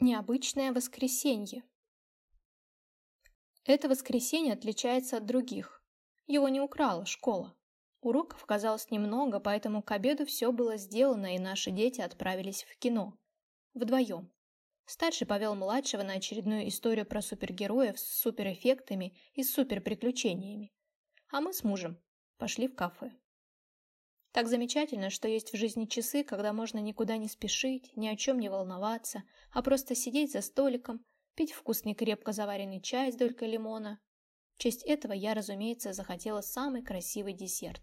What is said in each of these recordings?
Необычное воскресенье. Это воскресенье отличается от других. Его не украла школа. Уроков оказалось немного, поэтому к обеду все было сделано, и наши дети отправились в кино. Вдвоем. Старший повел младшего на очередную историю про супергероев с суперэффектами и суперприключениями. А мы с мужем пошли в кафе. Так замечательно, что есть в жизни часы, когда можно никуда не спешить, ни о чем не волноваться, а просто сидеть за столиком, пить вкусный крепко заваренный чай с долькой лимона. В честь этого я, разумеется, захотела самый красивый десерт.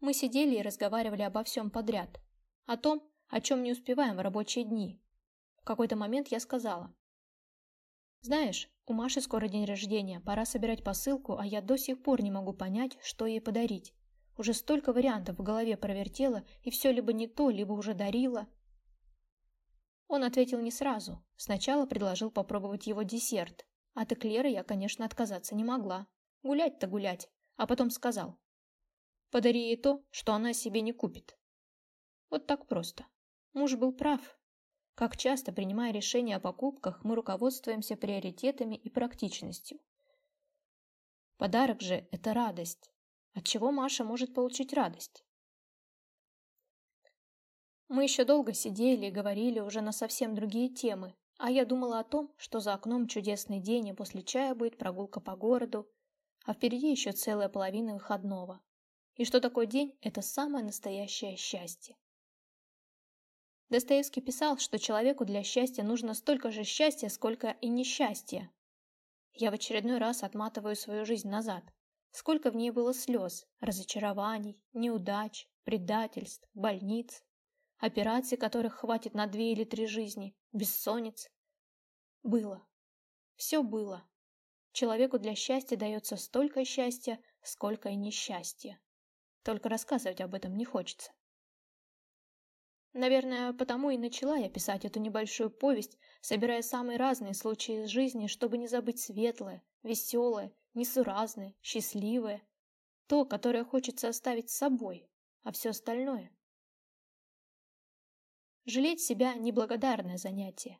Мы сидели и разговаривали обо всем подряд. О том, о чем не успеваем в рабочие дни. В какой-то момент я сказала. «Знаешь, у Маши скоро день рождения, пора собирать посылку, а я до сих пор не могу понять, что ей подарить. Уже столько вариантов в голове провертела, и все либо не то, либо уже дарила. Он ответил не сразу. Сначала предложил попробовать его десерт. От эклера я, конечно, отказаться не могла. Гулять-то гулять. А потом сказал. Подари ей то, что она себе не купит. Вот так просто. Муж был прав. Как часто, принимая решения о покупках, мы руководствуемся приоритетами и практичностью. Подарок же – это радость. От чего Маша может получить радость? Мы еще долго сидели и говорили уже на совсем другие темы, а я думала о том, что за окном чудесный день, и после чая будет прогулка по городу, а впереди еще целая половина выходного. И что такой день – это самое настоящее счастье. Достоевский писал, что человеку для счастья нужно столько же счастья, сколько и несчастья. Я в очередной раз отматываю свою жизнь назад. Сколько в ней было слез, разочарований, неудач, предательств, больниц, операций, которых хватит на две или три жизни, бессонниц. Было. Все было. Человеку для счастья дается столько счастья, сколько и несчастья. Только рассказывать об этом не хочется. Наверное, потому и начала я писать эту небольшую повесть, собирая самые разные случаи из жизни, чтобы не забыть светлое, веселое несуразное, счастливое, то, которое хочется оставить с собой, а все остальное. Жалеть себя – неблагодарное занятие.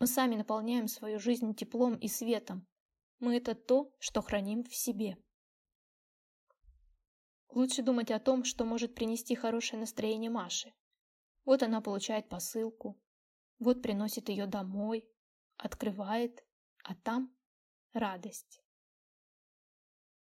Мы сами наполняем свою жизнь теплом и светом. Мы – это то, что храним в себе. Лучше думать о том, что может принести хорошее настроение Маше. Вот она получает посылку, вот приносит ее домой, открывает, а там радость.